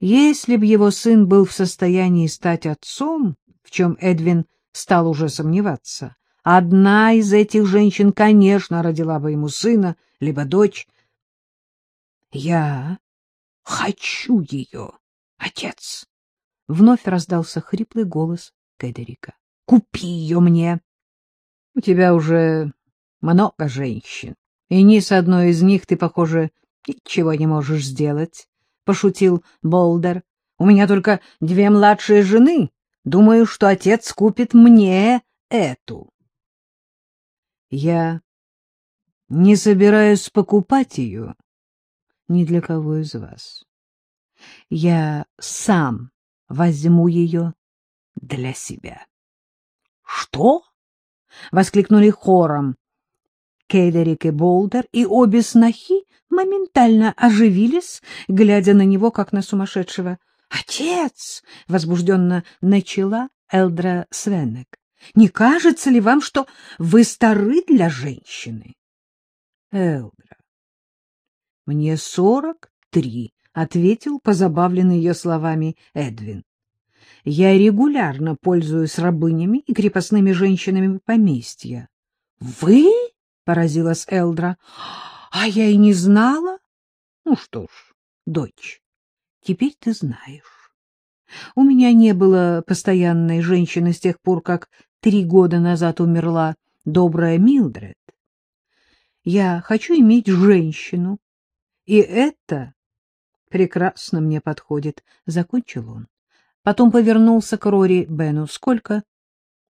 Если б его сын был в состоянии стать отцом, в чем Эдвин стал уже сомневаться, одна из этих женщин, конечно, родила бы ему сына, либо дочь. — Я хочу ее, отец! — вновь раздался хриплый голос Кедерика. — Купи ее мне! У тебя уже много женщин, и ни с одной из них ты, похоже, ничего не можешь сделать, — пошутил Болдер. — У меня только две младшие жены. Думаю, что отец купит мне эту. Я не собираюсь покупать ее ни для кого из вас. Я сам возьму ее для себя. — Что? — воскликнули хором Кейдерик и Болдер, и обе снохи моментально оживились, глядя на него, как на сумасшедшего. «Отец!» — возбужденно начала Элдра Свенек. «Не кажется ли вам, что вы стары для женщины?» «Элдра, мне сорок три», — ответил позабавленный ее словами Эдвин. «Я регулярно пользуюсь рабынями и крепостными женщинами поместья». «Вы?» — поразилась Элдра. — А я и не знала. Ну что ж, дочь, теперь ты знаешь. У меня не было постоянной женщины с тех пор, как три года назад умерла добрая Милдред. Я хочу иметь женщину, и это прекрасно мне подходит, — закончил он. Потом повернулся к Рори Бену. — Сколько?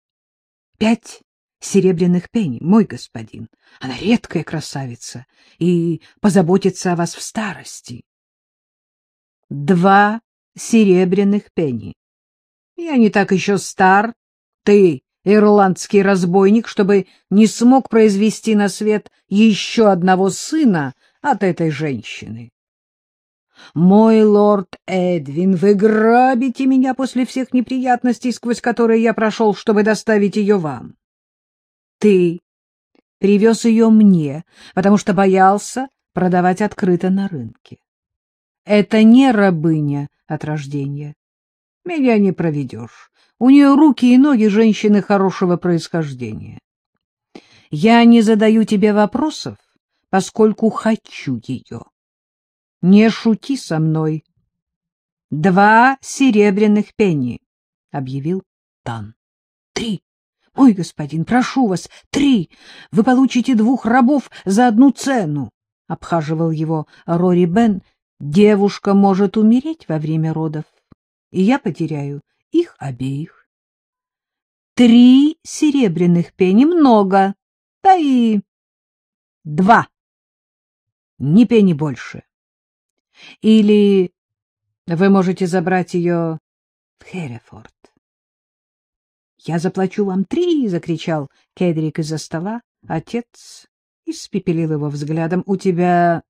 — Пять серебряных пенни, мой господин. Она редкая красавица и позаботится о вас в старости. Два серебряных пенни. Я не так еще стар, ты, ирландский разбойник, чтобы не смог произвести на свет еще одного сына от этой женщины. Мой лорд Эдвин, вы грабите меня после всех неприятностей, сквозь которые я прошел, чтобы доставить ее вам. Ты привез ее мне, потому что боялся продавать открыто на рынке. Это не рабыня от рождения. Меня не проведешь. У нее руки и ноги женщины хорошего происхождения. Я не задаю тебе вопросов, поскольку хочу ее. Не шути со мной. Два серебряных пенни, — объявил Тан. Три. — Мой господин, прошу вас, три! Вы получите двух рабов за одну цену! — обхаживал его Рори Бен. — Девушка может умереть во время родов, и я потеряю их обеих. Три серебряных пени много, да и два, ни пени больше. Или вы можете забрать ее в Херефорд. — Я заплачу вам три! — закричал Кедрик из-за стола. Отец испепелил его взглядом. — У тебя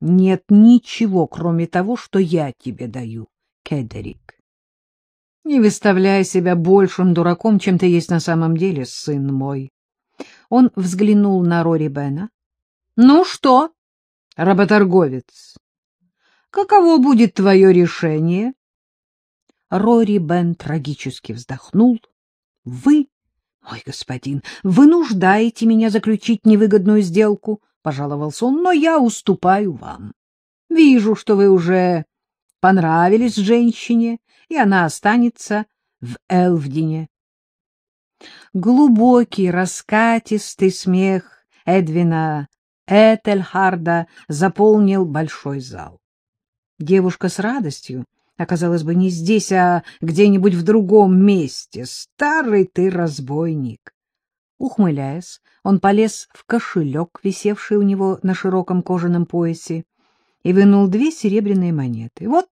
нет ничего, кроме того, что я тебе даю, Кедрик. Не выставляй себя большим дураком, чем ты есть на самом деле, сын мой. Он взглянул на Рори Бена. — Ну что, работорговец, каково будет твое решение? Рори Бен трагически вздохнул. — Вы, мой господин, вынуждаете меня заключить невыгодную сделку, — пожаловался он, — но я уступаю вам. Вижу, что вы уже понравились женщине, и она останется в Элвдине. Глубокий, раскатистый смех Эдвина Этельхарда заполнил большой зал. Девушка с радостью оказалось бы, не здесь, а где-нибудь в другом месте. Старый ты разбойник. Ухмыляясь, он полез в кошелек, висевший у него на широком кожаном поясе, и вынул две серебряные монеты. — Вот,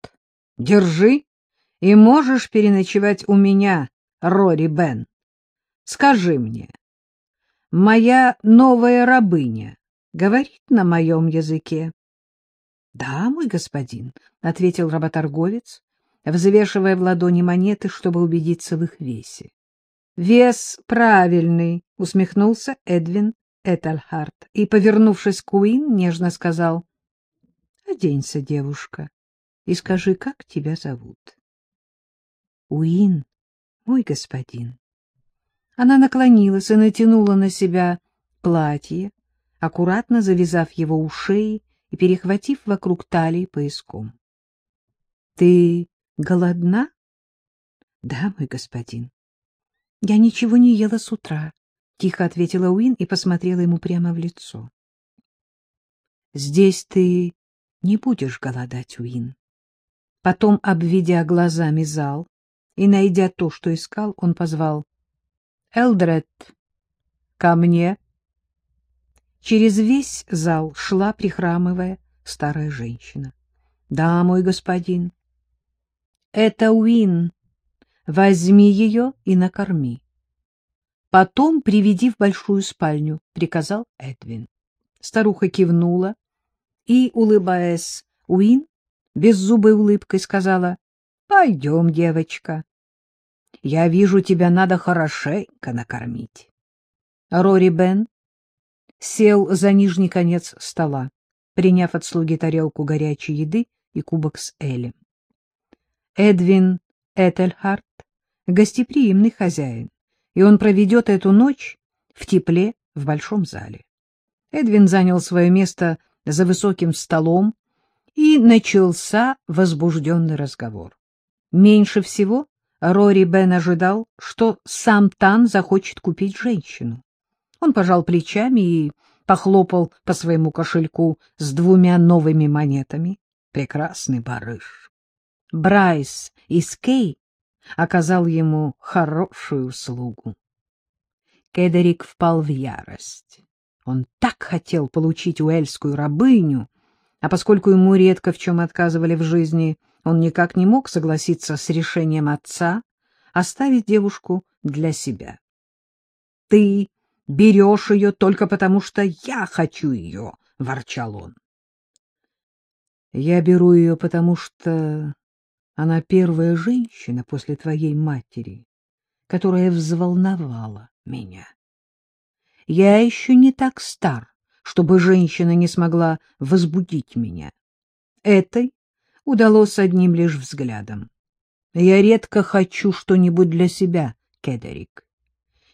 держи, и можешь переночевать у меня, Рори Бен. Скажи мне, моя новая рабыня говорит на моем языке? — Да, мой господин, — ответил работорговец, взвешивая в ладони монеты, чтобы убедиться в их весе. — Вес правильный, — усмехнулся Эдвин Этельхарт и, повернувшись к Уин, нежно сказал, — Оденься, девушка, и скажи, как тебя зовут. — Уин, мой господин. Она наклонилась и натянула на себя платье, аккуратно завязав его у шеи и перехватив вокруг талии пояском. — Ты голодна? — Да, мой господин. — Я ничего не ела с утра, — тихо ответила Уин и посмотрела ему прямо в лицо. — Здесь ты не будешь голодать, Уин. Потом, обведя глазами зал и найдя то, что искал, он позвал — Элдред, ко мне. Через весь зал шла, прихрамывая, старая женщина. — Да, мой господин. — Это Уин. Возьми ее и накорми. Потом приведи в большую спальню, — приказал Эдвин. Старуха кивнула и, улыбаясь, Уин беззубой улыбкой сказала, — Пойдем, девочка. Я вижу, тебя надо хорошенько накормить. Рори Бен сел за нижний конец стола, приняв от слуги тарелку горячей еды и кубок с элем. Эдвин Этельхарт — гостеприимный хозяин, и он проведет эту ночь в тепле в большом зале. Эдвин занял свое место за высоким столом, и начался возбужденный разговор. Меньше всего Рори Бен ожидал, что сам Тан захочет купить женщину. Он пожал плечами и похлопал по своему кошельку с двумя новыми монетами. Прекрасный барыш. Брайс из Кей оказал ему хорошую услугу. Кедерик впал в ярость. Он так хотел получить уэльскую рабыню, а поскольку ему редко в чем отказывали в жизни, он никак не мог согласиться с решением отца оставить девушку для себя. — Ты берешь ее только потому, что я хочу ее, — ворчал он. — Я беру ее, потому что она первая женщина после твоей матери, которая взволновала меня. Я еще не так стар, чтобы женщина не смогла возбудить меня. Этой удалось одним лишь взглядом. Я редко хочу что-нибудь для себя, Кедерик.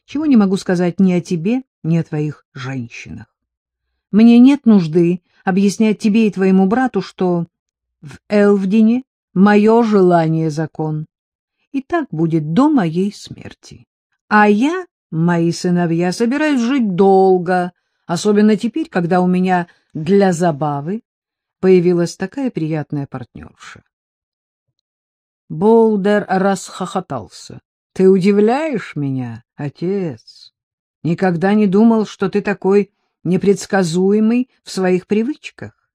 Чего не могу сказать ни о тебе, ни о твоих женщинах. Мне нет нужды объяснять тебе и твоему брату, что в Элвдине мое желание — закон. И так будет до моей смерти. А я, мои сыновья, собираюсь жить долго, особенно теперь, когда у меня для забавы появилась такая приятная партнерша. Болдер расхохотался. — Ты удивляешь меня, отец? Никогда не думал, что ты такой непредсказуемый в своих привычках.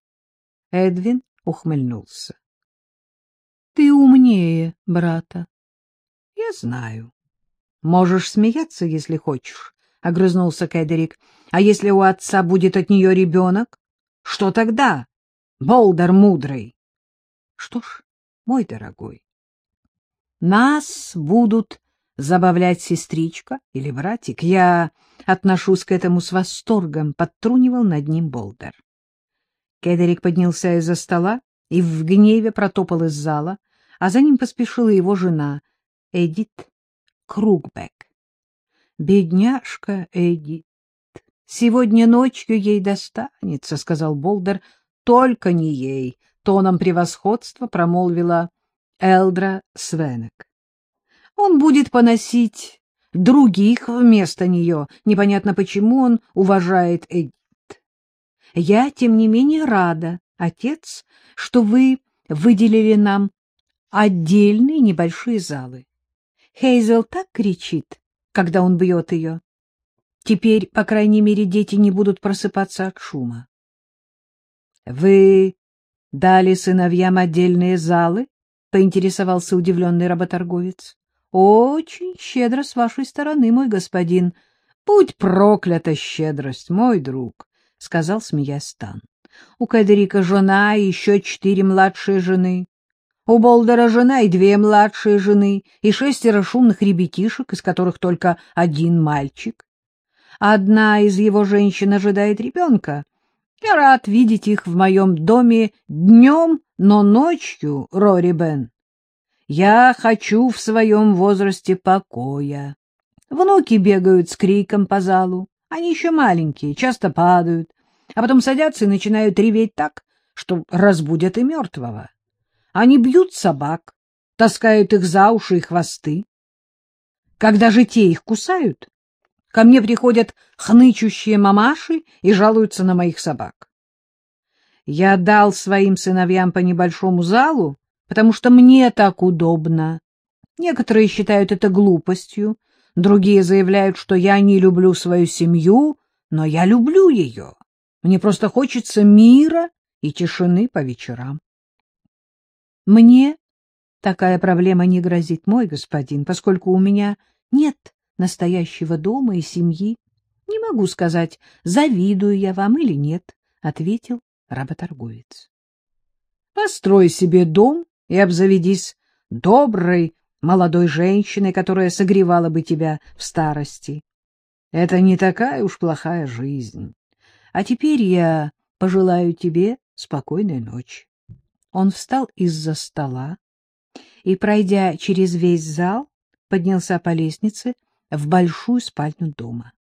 Эдвин ухмыльнулся. — Ты умнее брата. — Я знаю. Можешь смеяться, если хочешь, — огрызнулся Кедерик. — А если у отца будет от нее ребенок? Что тогда? Болдер мудрый. Что ж, мой дорогой, нас будут забавлять сестричка или братик. Я отношусь к этому с восторгом, — подтрунивал над ним Болдер. Кедерик поднялся из-за стола и в гневе протопал из зала, а за ним поспешила его жена Эдит Кругбек. Бедняжка Эдит. Сегодня ночью ей достанется, — сказал Болдер, — только не ей, — тоном превосходства промолвила Элдра Свенек. Он будет поносить других вместо нее. Непонятно, почему он уважает Эдит. Я, тем не менее, рада, отец, что вы выделили нам отдельные небольшие залы. Хейзел так кричит, когда он бьет ее. Теперь, по крайней мере, дети не будут просыпаться от шума. — Вы дали сыновьям отдельные залы? поинтересовался удивленный работорговец. — Очень щедро с вашей стороны, мой господин. Будь проклята щедрость, мой друг, — сказал, смеясь Стан. У Кадерика жена и еще четыре младшие жены. У Болдера жена и две младшие жены, и шестеро шумных ребятишек, из которых только один мальчик. Одна из его женщин ожидает ребенка, Я рад видеть их в моем доме днем, но ночью, Рори Бен. Я хочу в своем возрасте покоя. Внуки бегают с криком по залу. Они еще маленькие, часто падают, а потом садятся и начинают реветь так, что разбудят и мертвого. Они бьют собак, таскают их за уши и хвосты. Когда же те их кусают, ко мне приходят хнычущие мамаши и жалуются на моих собак. Я дал своим сыновьям по небольшому залу, потому что мне так удобно. Некоторые считают это глупостью, другие заявляют, что я не люблю свою семью, но я люблю ее. Мне просто хочется мира и тишины по вечерам. Мне такая проблема не грозит, мой господин, поскольку у меня нет настоящего дома и семьи. Не могу сказать, завидую я вам или нет, — ответил работорговец. Построй себе дом и обзаведись доброй молодой женщиной, которая согревала бы тебя в старости. Это не такая уж плохая жизнь. А теперь я пожелаю тебе спокойной ночи. Он встал из-за стола и, пройдя через весь зал, поднялся по лестнице в большую спальню дома.